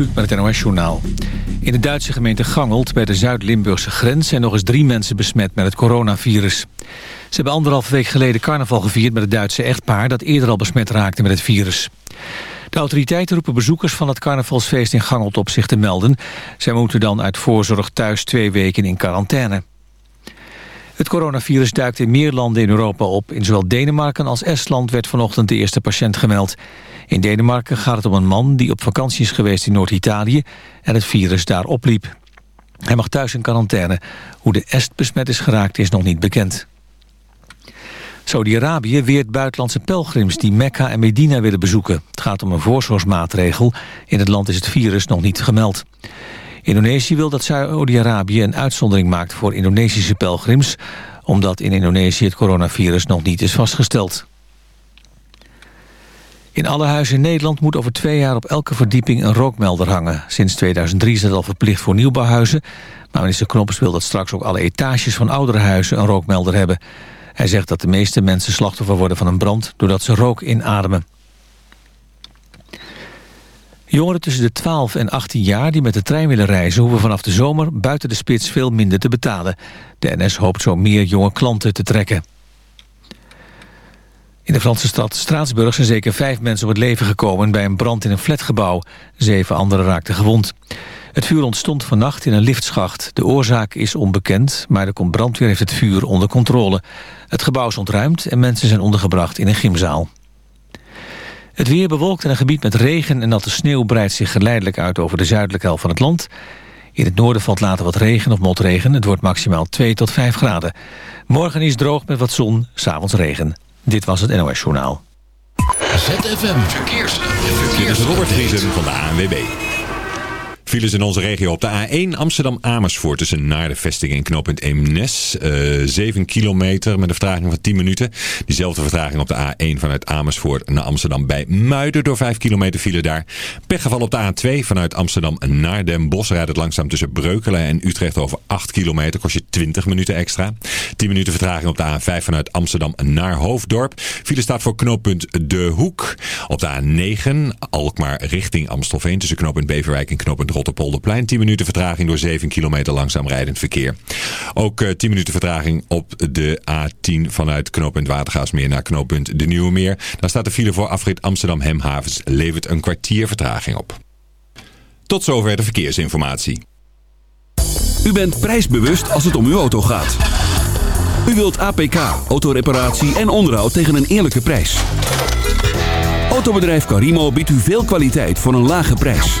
Met het NOS-journaal. In de Duitse gemeente Gangelt bij de Zuid-Limburgse grens... zijn nog eens drie mensen besmet met het coronavirus. Ze hebben anderhalf week geleden carnaval gevierd met het Duitse echtpaar... dat eerder al besmet raakte met het virus. De autoriteiten roepen bezoekers van het carnavalsfeest in Gangelt op zich te melden. Zij moeten dan uit voorzorg thuis twee weken in quarantaine. Het coronavirus duikt in meer landen in Europa op. In zowel Denemarken als Estland werd vanochtend de eerste patiënt gemeld. In Denemarken gaat het om een man die op vakantie is geweest in Noord-Italië... en het virus daar opliep. Hij mag thuis in quarantaine. Hoe de Est besmet is geraakt is nog niet bekend. Saudi-Arabië weert buitenlandse pelgrims die Mekka en Medina willen bezoeken. Het gaat om een voorzorgsmaatregel. In het land is het virus nog niet gemeld. Indonesië wil dat Saudi-Arabië een uitzondering maakt voor Indonesische pelgrims... omdat in Indonesië het coronavirus nog niet is vastgesteld. In alle huizen in Nederland moet over twee jaar op elke verdieping een rookmelder hangen. Sinds 2003 is dat al verplicht voor nieuwbouwhuizen. Maar minister Knoppers wil dat straks ook alle etages van oudere huizen een rookmelder hebben. Hij zegt dat de meeste mensen slachtoffer worden van een brand doordat ze rook inademen. Jongeren tussen de 12 en 18 jaar die met de trein willen reizen... hoeven vanaf de zomer buiten de spits veel minder te betalen. De NS hoopt zo meer jonge klanten te trekken. In de Franse stad Straatsburg zijn zeker vijf mensen om het leven gekomen... bij een brand in een flatgebouw. Zeven anderen raakten gewond. Het vuur ontstond vannacht in een liftschacht. De oorzaak is onbekend, maar de brandweer heeft het vuur onder controle. Het gebouw is ontruimd en mensen zijn ondergebracht in een gymzaal. Het weer bewolkt in een gebied met regen en natte sneeuw... breidt zich geleidelijk uit over de zuidelijke helft van het land. In het noorden valt later wat regen of motregen. Het wordt maximaal 2 tot 5 graden. Morgen is droog met wat zon, s'avonds regen. Dit was het NOS Journaal. ZFM Verkeers. Verkeers. Robert Vriesen van de ANWB. Files in onze regio op de A1 Amsterdam-Amersfoort tussen naar de vesting en knooppunt Eemnes. Uh, 7 kilometer met een vertraging van 10 minuten. Diezelfde vertraging op de A1 vanuit Amersfoort naar Amsterdam bij Muiden door 5 kilometer file daar. Pechgeval op de A2 vanuit Amsterdam naar Den Bosch rijdt het langzaam tussen Breukelen en Utrecht over 8 kilometer. Kost je 20 minuten extra. 10 minuten vertraging op de A5 vanuit Amsterdam naar Hoofddorp. File staat voor knooppunt De Hoek. Op de A9 Alkmaar richting Amstelveen tussen knooppunt Beverwijk en knooppunt Rotterpolderplein. 10 minuten vertraging door 7 kilometer langzaam rijdend verkeer. Ook 10 eh, minuten vertraging op de A10 vanuit knooppunt Watergaasmeer naar knooppunt De Nieuwe Meer. Daar staat de file voor afrit Amsterdam Hemhavens. Levert een kwartier vertraging op. Tot zover de verkeersinformatie. U bent prijsbewust als het om uw auto gaat. U wilt APK, autoreparatie en onderhoud tegen een eerlijke prijs. Autobedrijf Carimo biedt u veel kwaliteit voor een lage prijs.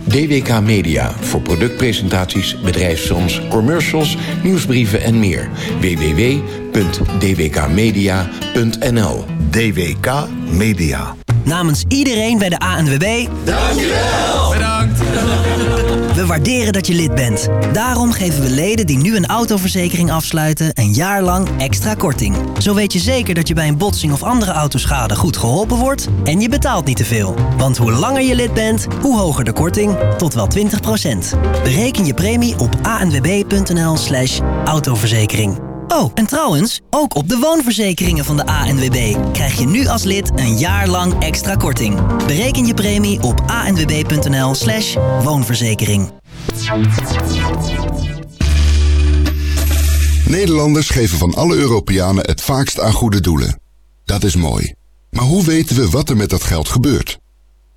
DWK Media. Voor productpresentaties, bedrijfsfilms, commercials, nieuwsbrieven en meer. www.dwkmedia.nl DWK Media. Namens iedereen bij de ANWB... Dankjewel! Bedankt! We waarderen dat je lid bent. Daarom geven we leden die nu een autoverzekering afsluiten... een jaar lang extra korting. Zo weet je zeker dat je bij een botsing of andere autoschade goed geholpen wordt... en je betaalt niet te veel. Want hoe langer je lid bent, hoe hoger de korting. Tot wel 20% Bereken je premie op anwb.nl slash autoverzekering. Oh, en trouwens, ook op de woonverzekeringen van de ANWB krijg je nu als lid een jaar lang extra korting. Bereken je premie op anwb.nl slash woonverzekering. Nederlanders geven van alle Europeanen het vaakst aan goede doelen. Dat is mooi. Maar hoe weten we wat er met dat geld gebeurt?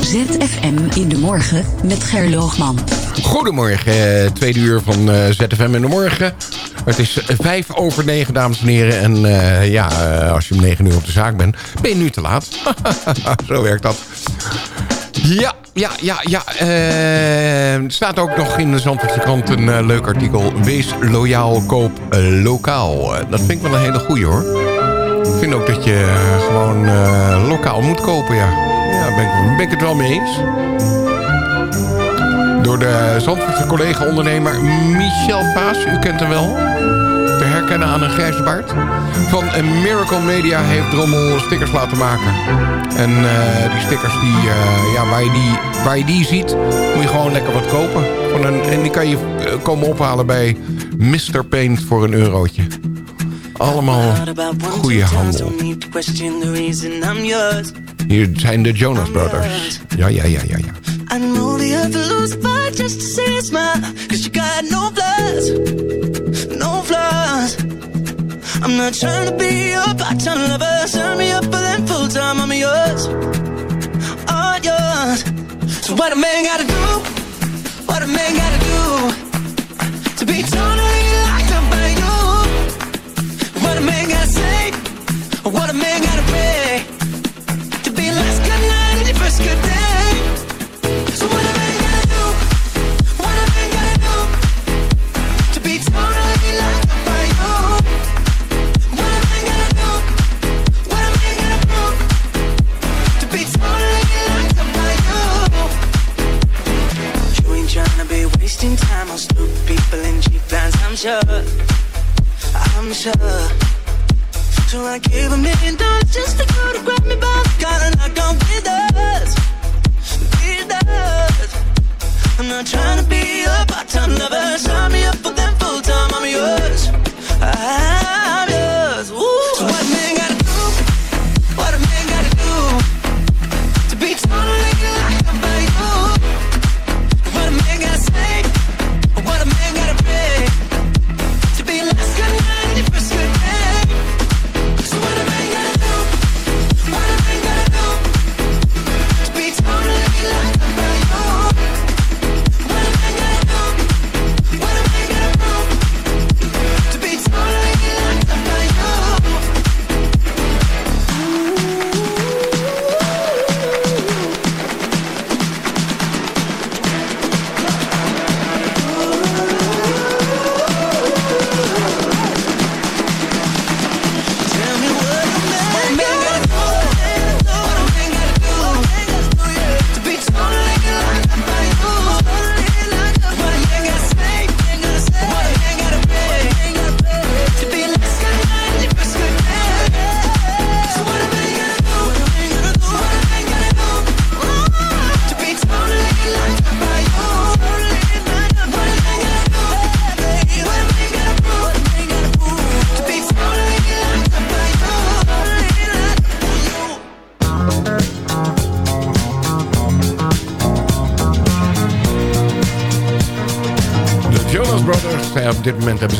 ZFM in de morgen met Gerloogman. Goedemorgen, eh, tweede uur van uh, ZFM in de morgen. Het is vijf over negen, dames en heren. En uh, ja, als je om negen uur op de zaak bent, ben je nu te laat. Zo werkt dat. Ja, ja, ja, ja. Er staat ook nog in de Zandvoortse krant een leuk artikel. Wees loyaal, koop lokaal. dat vind ik wel een hele goeie hoor. Ik vind ook dat je gewoon lokaal moet kopen, ja. Ja, ben ik, ben ik het wel mee eens. Door de Zandvoortse collega-ondernemer Michel Paas. U kent hem wel. Te herkennen aan een grijze baard. Van Miracle Media heeft Drommel stickers laten maken. En uh, die stickers, die, uh, ja, waar, je die, waar je die ziet, moet je gewoon lekker wat kopen. Van een, en die kan je uh, komen ophalen bij Mr. Paint voor een eurotje. Allemaal goede handel. Hier zijn de Jonas Brothers. Ja, ja, ja, ja, ja. I know the earth lose fight just to see a smile. Cause you got no flaws, no flaws. I'm not trying to be your part-time lover. Me up for them full-time, I'm yours. All yours. So what a man gotta do What a man gotta do To be totally locked up by you. What a man gotta say What a man gotta pray wasting time on stupid people cheap lines. I'm sure. I'm sure. So I gave a million dollars just to go to grab me by the collar knock on with us, with us. I'm not trying to be a part-time lover. Sign me up for them full-time. I'm yours. I'm yours. Ja, op dit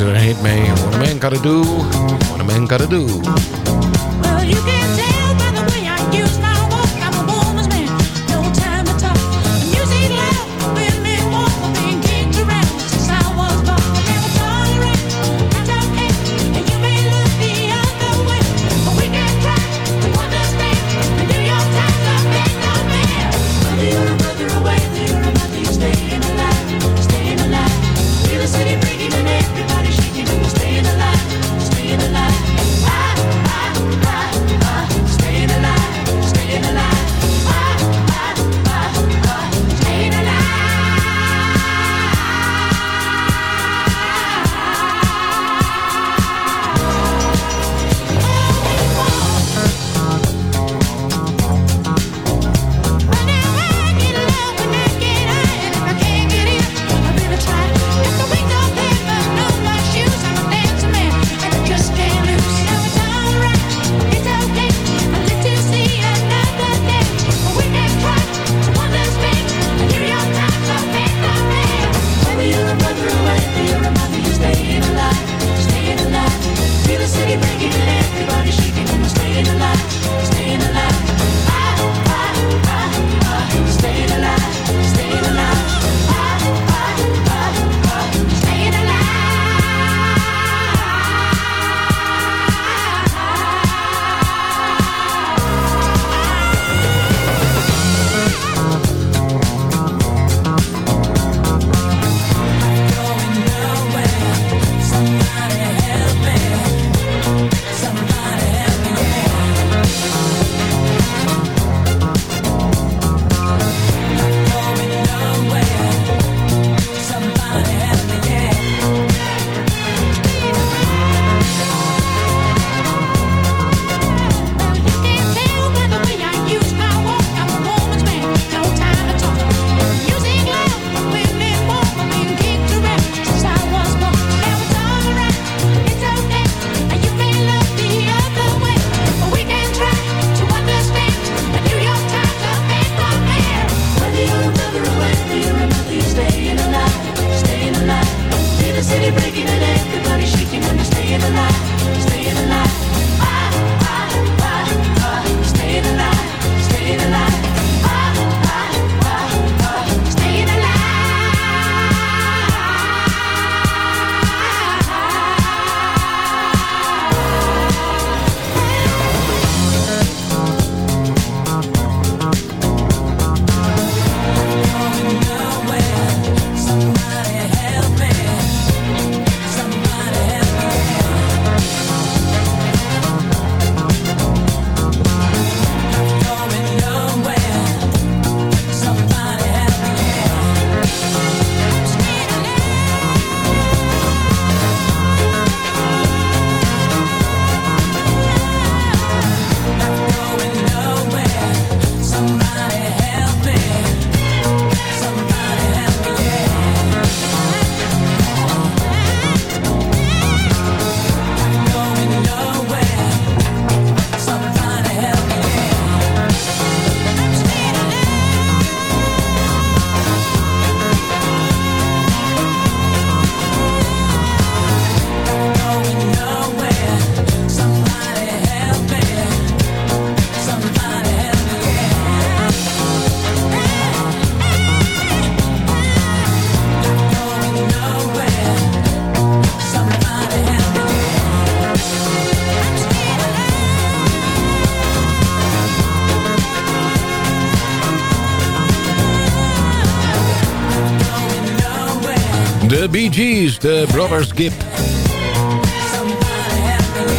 Bee Gees, de Brothers Gibb.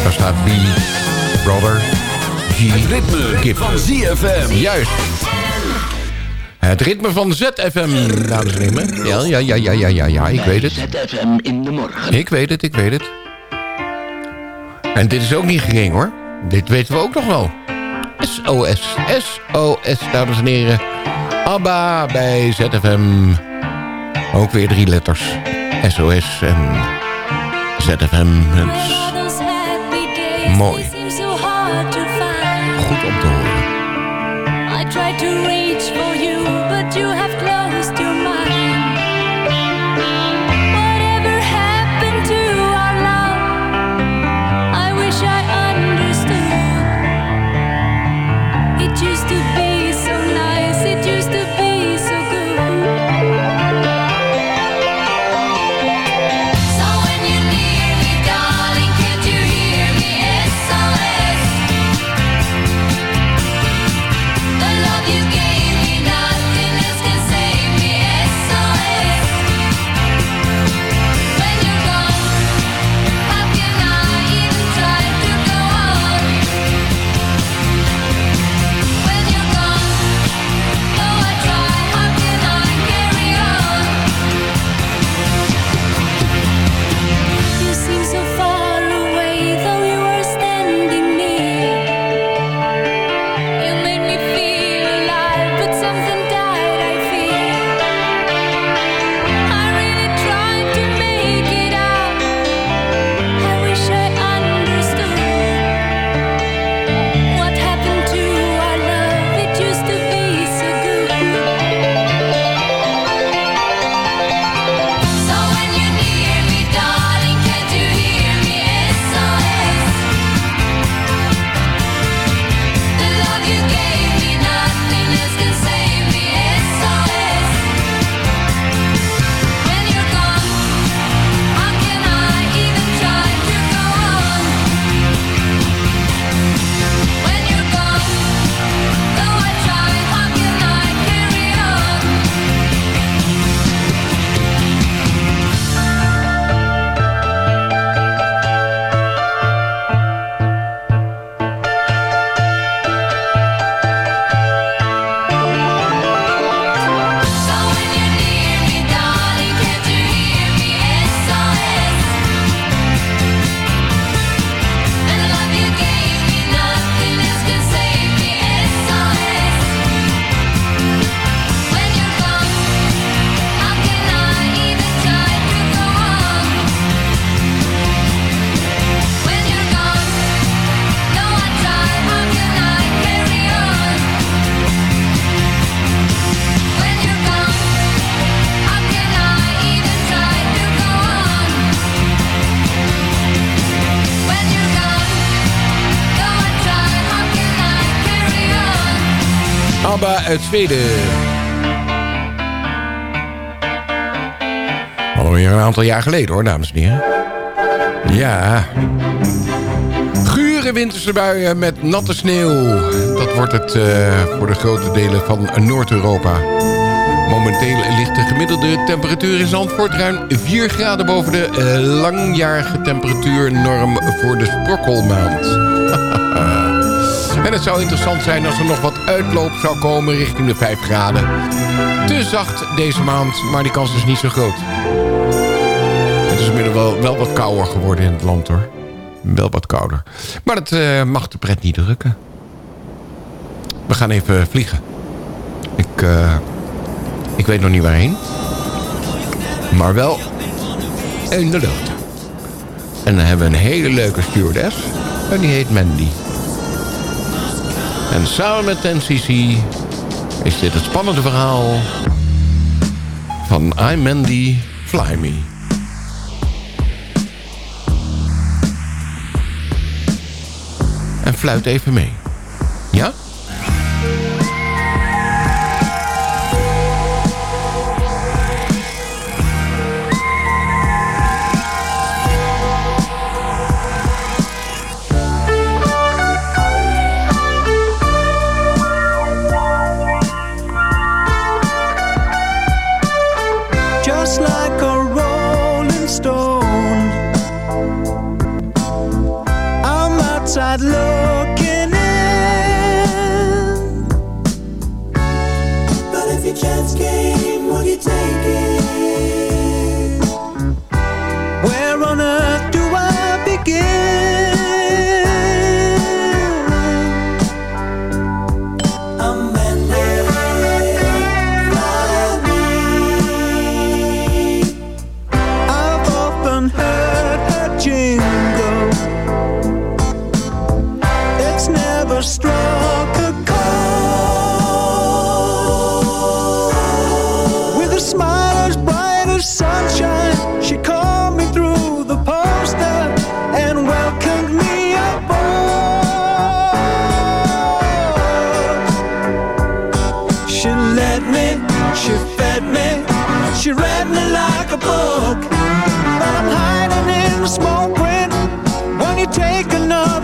Daar staat B, Brother, G, Het ritme van ZFM. Juist. Het ritme van ZFM, dames en heren. Ja, ja, ja, ja, ja, ja, ja, ik weet het. ZFM in de morgen. Ik weet het, ik weet het. En dit is ook niet gering hoor. Dit weten we ook nog wel. SOS, SOS, dames en heren. ABBA bij ZFM. Ook weer drie letters. SOS en ZFM. Mooi. Zweden. Alweer een aantal jaar geleden hoor, dames en heren. Ja. Gure winterse buien met natte sneeuw. Dat wordt het eh, voor de grote delen van Noord-Europa. Momenteel ligt de gemiddelde temperatuur in Zandvoort ruim 4 graden boven de eh, langjarige temperatuurnorm voor de sprokkelmaand. en het zou interessant zijn als er nog wat uitloop zou komen richting de 5 graden. Te zacht deze maand, maar die kans is niet zo groot. Het is inmiddels wel, wel wat kouder geworden in het land hoor. Wel wat kouder. Maar dat eh, mag de pret niet drukken. We gaan even vliegen. Ik, eh, ik weet nog niet waarheen. Maar wel in de lucht. En dan hebben we een hele leuke stewardess. En die heet Mandy. En samen met NCC is dit het spannende verhaal van I'm Mandy, Fly Me. En fluit even mee. Ja? fed me, she fed me, she read me like a book. But I'm hiding in the small print when you take another.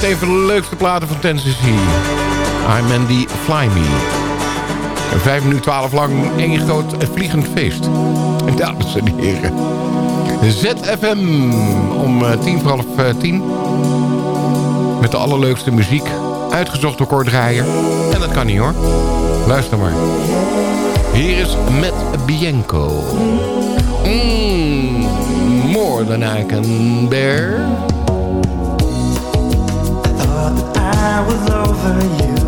betreft een de leukste platen van Tennessee. I'm Andy Fly Me. En vijf minuten 12 lang één groot vliegend feest. Dames en heren. ZFM om eh, tien voor half eh, tien. Met de allerleukste muziek. Uitgezocht door En dat kan niet hoor. Luister maar. Hier is Met Bianco. Mm, more than I can bear. I was over you.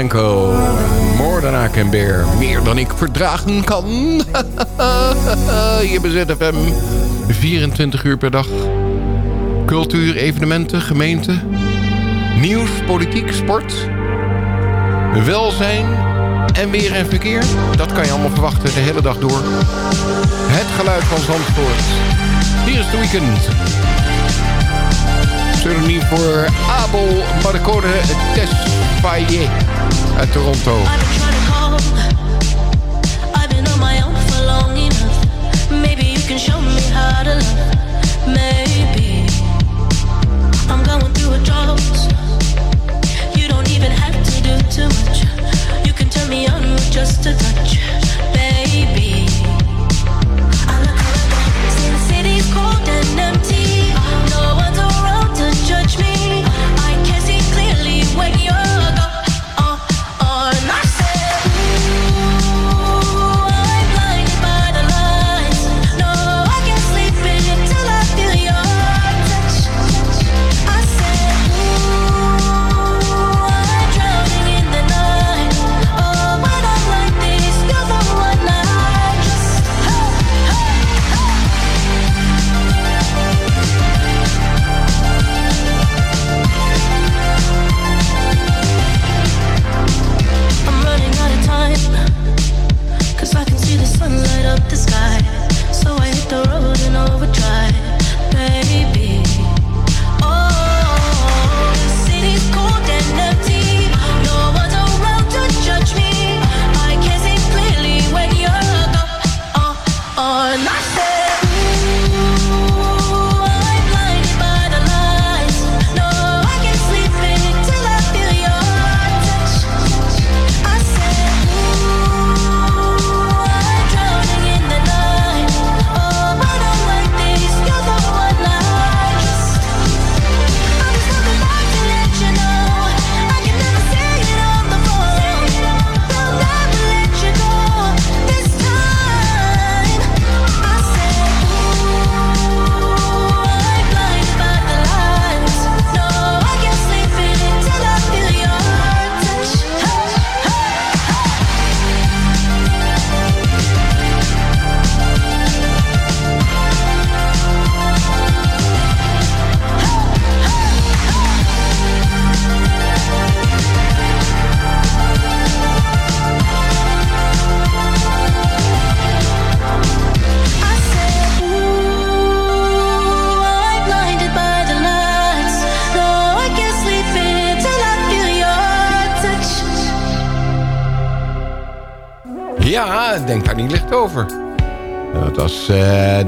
Bianco. More than I can bear. Meer dan ik verdragen kan. Hier bij ZFM. 24 uur per dag. Cultuur, evenementen, gemeente. Nieuws, politiek, sport. Welzijn en weer en verkeer. Dat kan je allemaal verwachten de hele dag door. Het geluid van Zandvoort. Hier is de weekend. Pseudoniem voor Abel Marcode Tesfaye uit Toronto. I've been on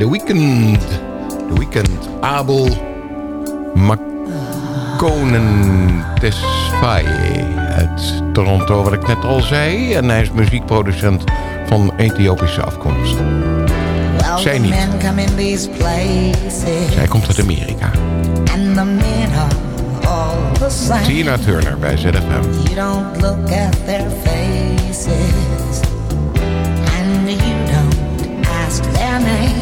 The Weeknd. The Weeknd. Abel Makonen Tesfaye uit Toronto, wat ik net al zei. En hij is muziekproducent van Ethiopische afkomst. Zij niet. Zij komt uit Amerika. Tina Turner bij ZFM. You don't look at their faces and you don't ask their names.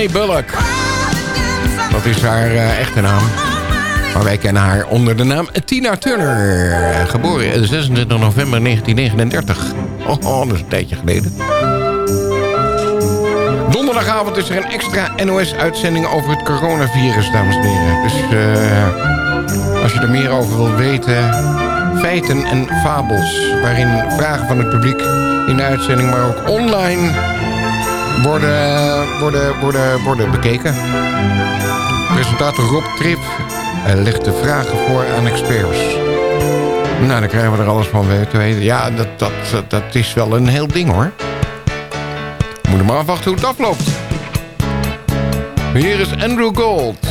May Bullock. Dat is haar eh, echte naam. Maar wij kennen haar onder de naam Tina Turner. Geboren 26 november 1939. Oh, dat is een tijdje geleden. Donderdagavond is er een extra NOS-uitzending over het coronavirus, dames en heren. Dus eh, als je er meer over wil weten... feiten en fabels... waarin vragen van het publiek in de uitzending... maar ook online worden, worden, worden, worden bekeken. Presentator Rob Trip legt de vragen voor aan experts. Nou, dan krijgen we er alles van weten. Ja, dat, dat, dat, is wel een heel ding hoor. We moeten maar afwachten hoe het afloopt. Hier is Andrew Gold.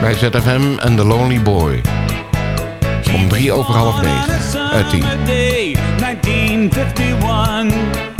Bij ZFM en The Lonely Boy. Om drie over half negen. Uit tien. day, 1951.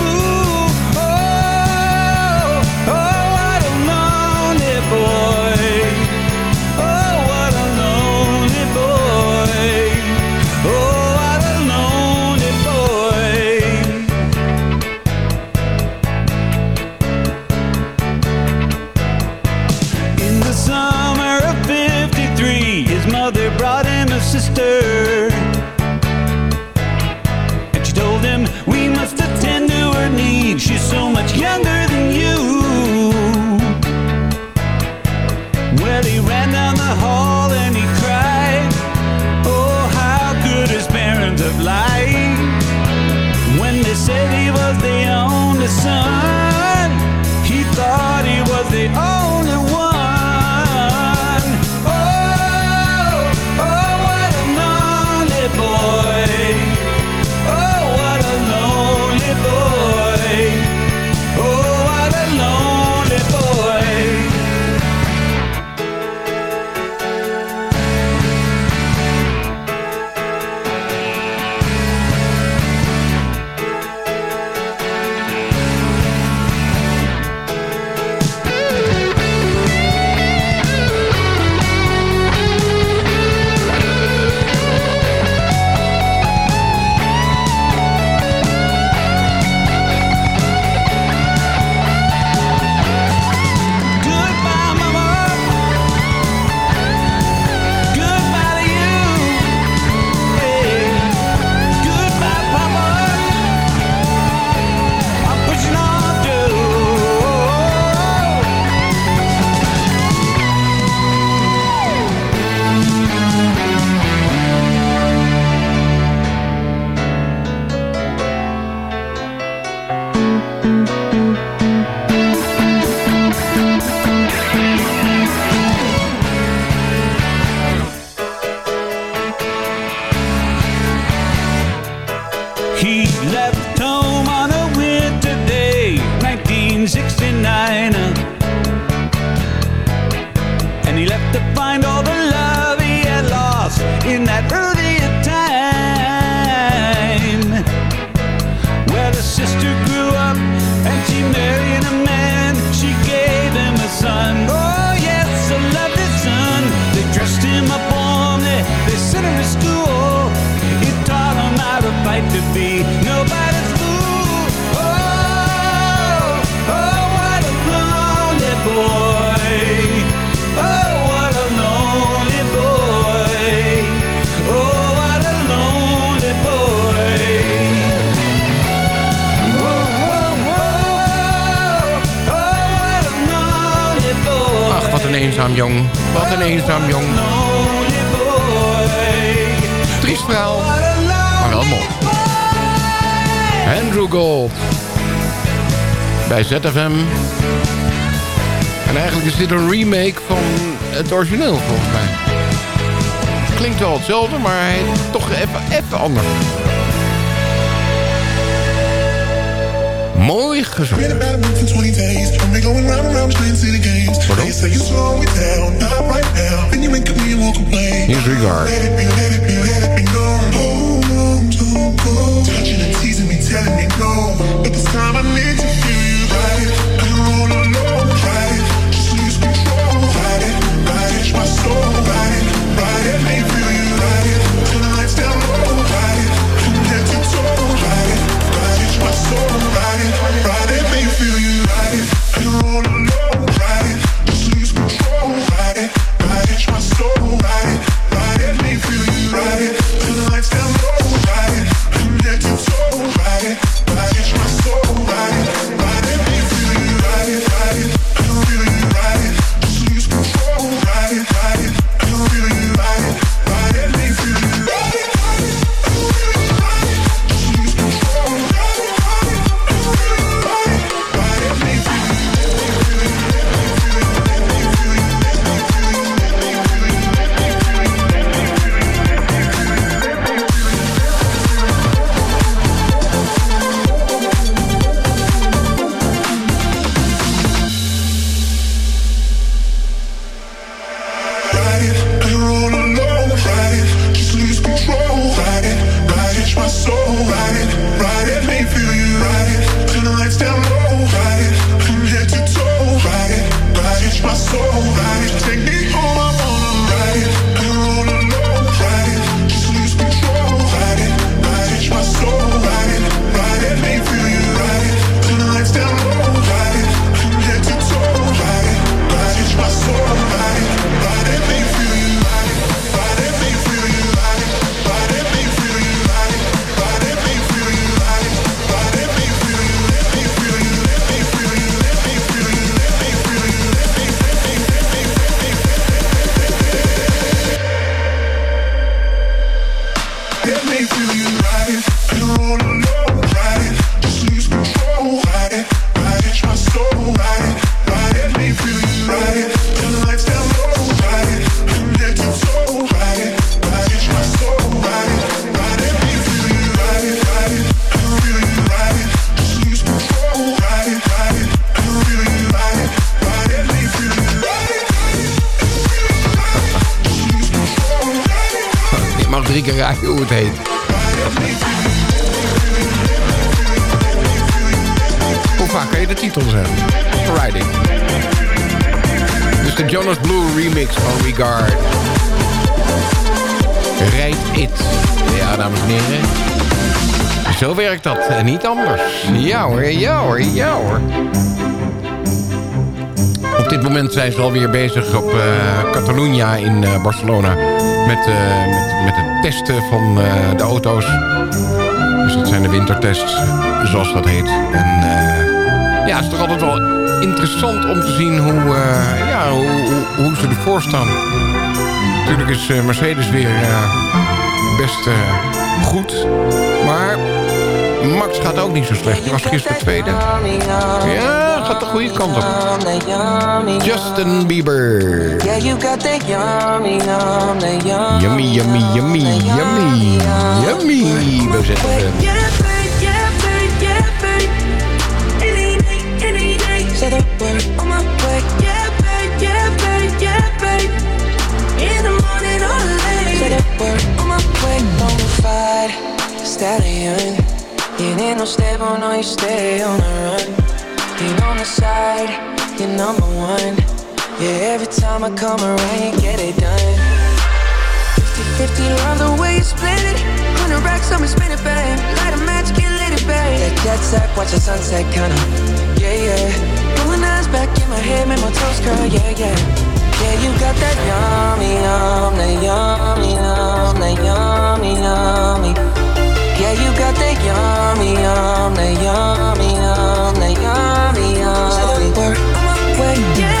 Klinkt wel hetzelfde, maar toch even, even anders. Mooi gezongen. Here's regard. Telling me no. But time I need to feel you. I. zijn ze alweer bezig op eh, Catalunya in eh, Barcelona. Met, eh, met, met het testen van de auto's. Dus dat zijn de wintertests, zoals dat heet. En ja, het is toch altijd wel interessant om te zien hoe, ja, hoe, hoe, hoe ze ervoor staan. Natuurlijk is Mercedes weer best goed. Maar Max gaat ook niet zo slecht. Hij was gisteren tweede. Ja, gaat de goede kant op. Justin Bieber. Yummy, yummy, yummy, yummy. Yummy. We zetten hem. Stallion You're no stable, no, you stay on the run. Lean on the side, you're number one. Yeah, every time I come around, you get it done. 50 love the way you split it. 100 racks, I'ma spin it, babe. Light a match, get lit babe. That jet set, watch the sunset, kinda. Yeah, yeah. Rolling eyes back in my head, make my toes curl, yeah, yeah. Yeah, you got that yummy, yum, that yummy, yum, that yummy, yummy. Yeah, you got that yummy, yum, that yummy, yum, that yummy, yum. I'm. Yeah.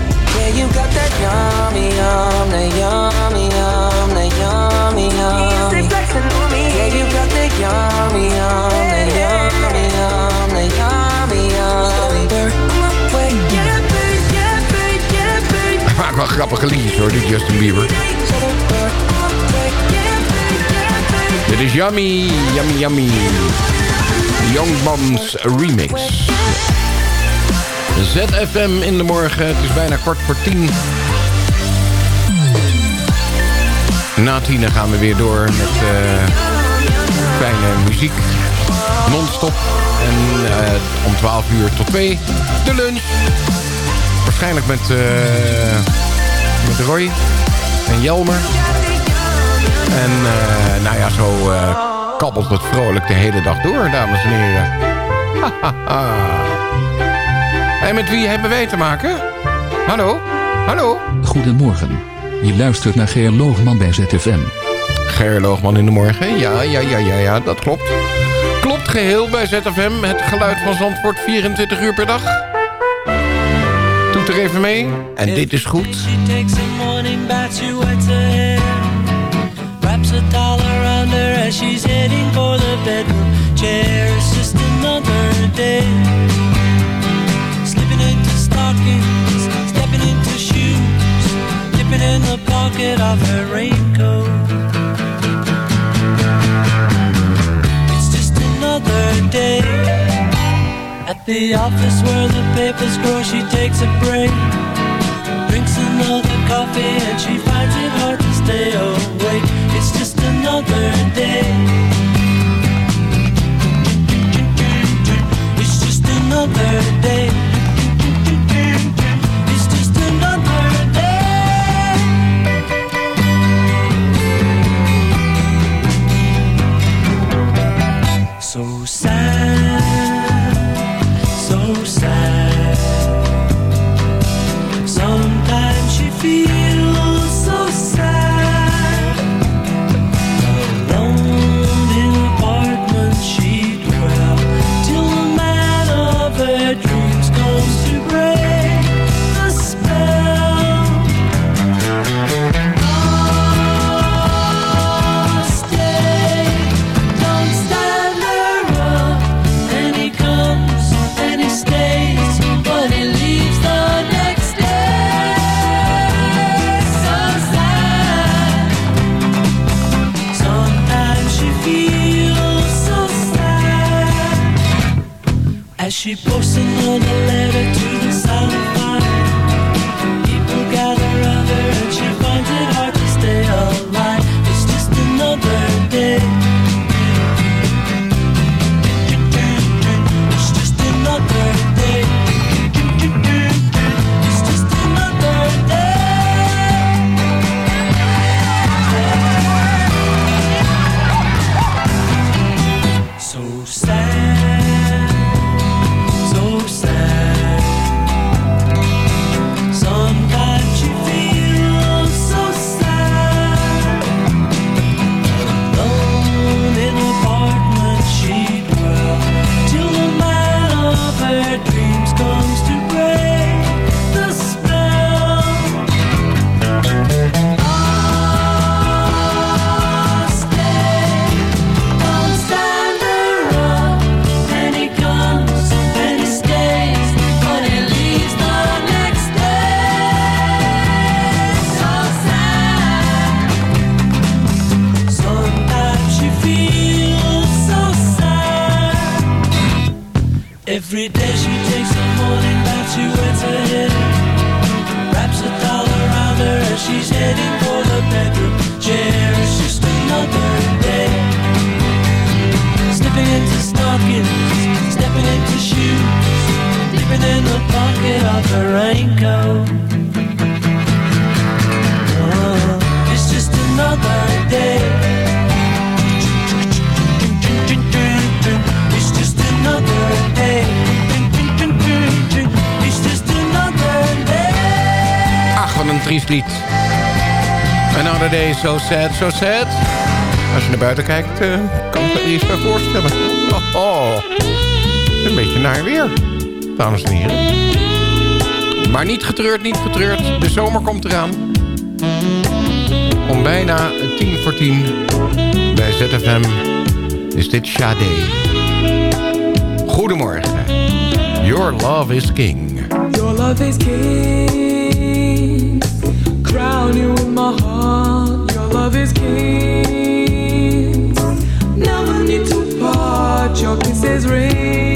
Yeah, you got that yummy, yum, that yummy, yum, that yummy, yum. Yeah, you got that yummy, yum, that yummy, yum, that yummy, yum. Bird on my way, yeah, babe, yeah, babe, yeah, babe. Vaak wel grappige liedjes hoor, die Justin Bieber. Dit is Yummy, Yummy, Yummy. Young Bombs Remix. ZFM in de morgen, het is bijna kwart voor tien. Na tienen gaan we weer door met eh, fijne muziek. Non-stop. En eh, om 12 uur tot 2 de lunch. Waarschijnlijk met, eh, met Roy en Jelmer. En nou ja, zo kabbelt het vrolijk de hele dag door, dames en heren. En met wie hebben wij te maken? Hallo? Hallo? Goedemorgen. Je luistert naar Geer Loogman bij ZFM. Ger Loogman in de morgen. Ja, ja, ja, ja, ja, dat klopt. Klopt geheel bij ZFM. Het geluid van Zandvoort 24 uur per dag. Doet er even mee. En dit is goed. She takes a morning bath, she wets her hair. Wraps a towel around her as she's heading for the bedroom chair. It's just another day. In the pocket of her raincoat. It's just another day. At the office where the papers grow, she takes a break. Drinks another coffee and she finds it hard to stay awake. It's just another day. It's just another day. Lied. Another day, so sad, so sad. Als je naar buiten kijkt, eh, kan ik me er iets bij voorstellen. Oh, oh. Een beetje naar weer, dames en heren. Maar niet getreurd, niet getreurd. De zomer komt eraan. Om bijna tien voor tien bij ZFM is dit Sade. Goedemorgen. Your love is king. Your love is king. Your love is king Now need to part your kisses ring.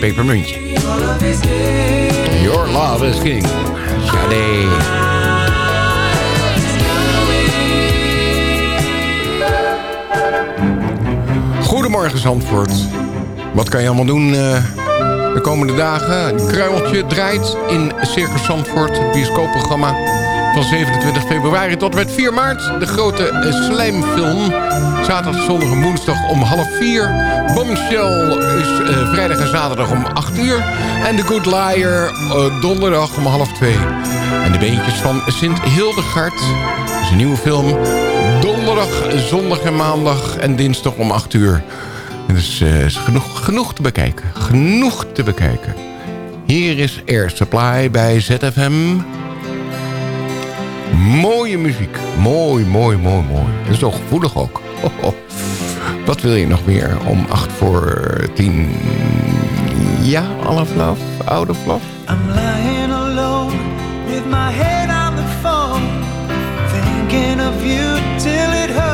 Pepermuntje. Your love is king. Sade. Goedemorgen Zandvoort. Wat kan je allemaal doen eh, de komende dagen? Een kruimeltje draait in Circus Zandvoort, het bioscoopprogramma van 27 februari tot en met 4 maart. De grote eh, slijmfilm. Zaterdag, zondag en woensdag om half 4. Bombshell is eh, vrijdag en zaterdag om 8 uur. En The Good Liar eh, donderdag om half 2. En de beentjes van Sint Hildegard. Dat is een nieuwe film. Donderdag, zondag en maandag en dinsdag om 8 uur. En dus is genoeg, genoeg te bekijken. Genoeg te bekijken. Hier is Air Supply bij ZFM. Mooie muziek. Mooi, mooi, mooi, mooi. En zo gevoelig ook. Ho, ho. Wat wil je nog meer om 8 voor 10? Ja, alle flaf, oude flaf. I'm lying alone with my head on the phone, thinking of you till it hurts.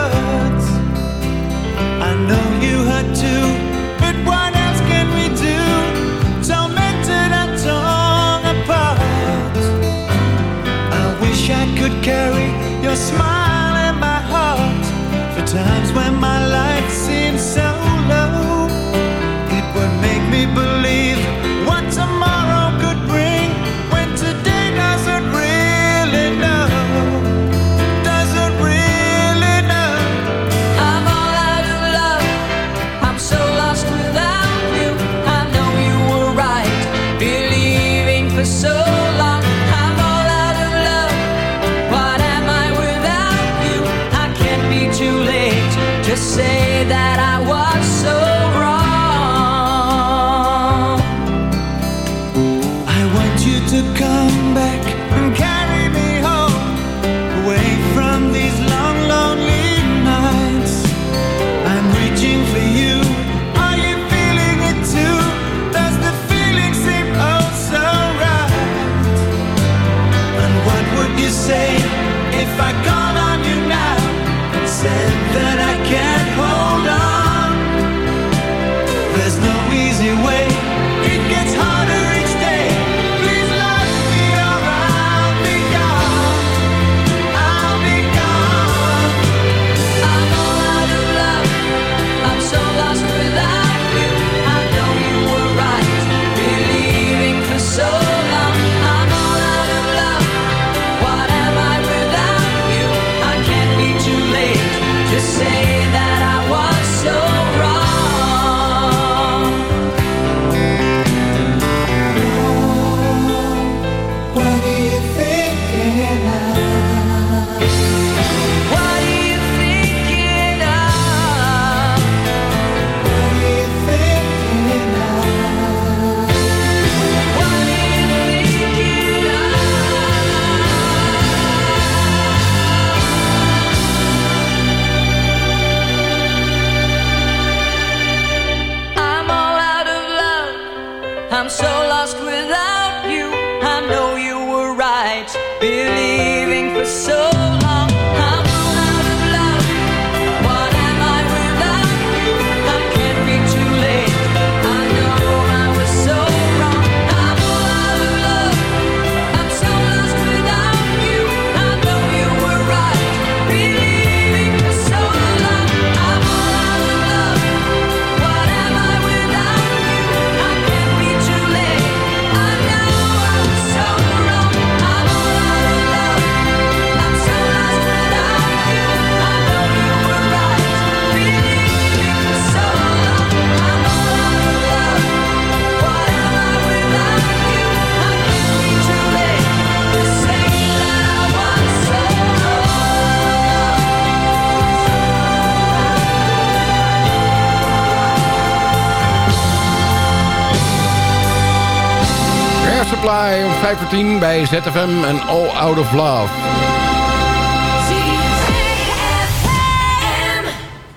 5 voor 10 bij ZFM en All Out of Love.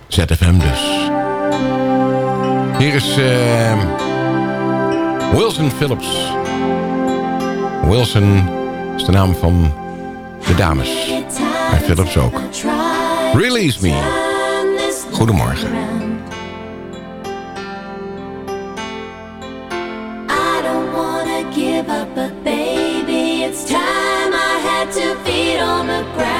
ZFM dus. Hier is ehm, Wilson Phillips. Wilson is de naam van de dames. En Phillips ook. Release me. Goedemorgen. give up, but baby, it's time I had to feed on the ground.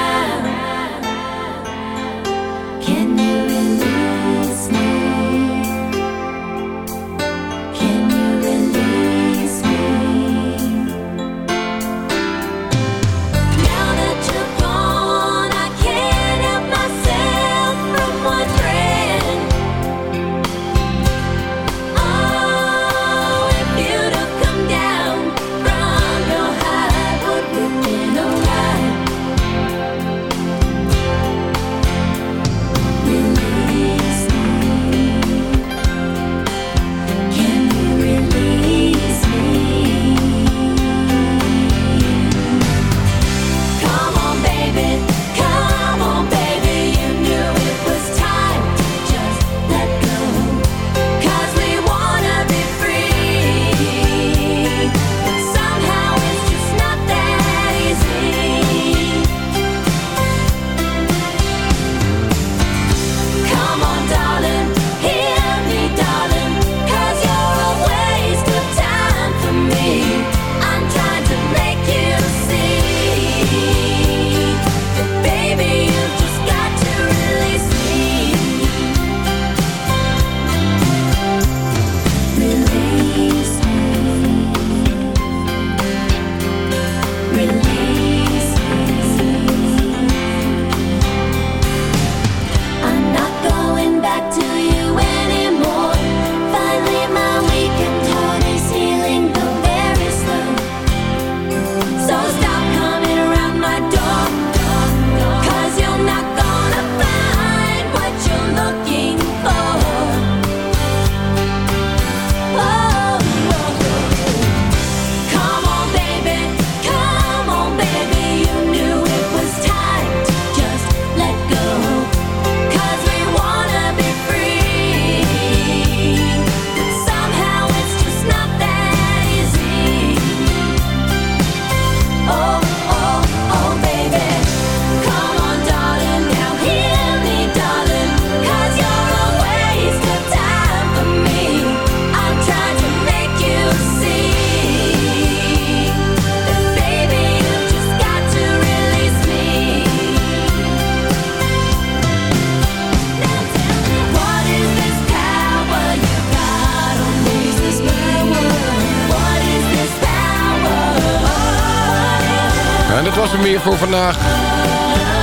Weer voor vandaag.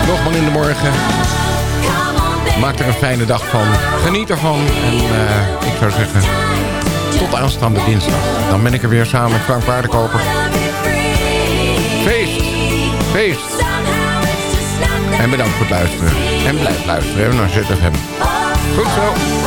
Nogmaals in de morgen. Maak er een fijne dag van. Geniet ervan. En eh, ik zou zeggen, tot aanstaande dinsdag. Dan ben ik er weer samen met Frank Paardenkoper. Feest. Feest. En bedankt voor het luisteren. En blijf luisteren naar ZFM. Goed zo.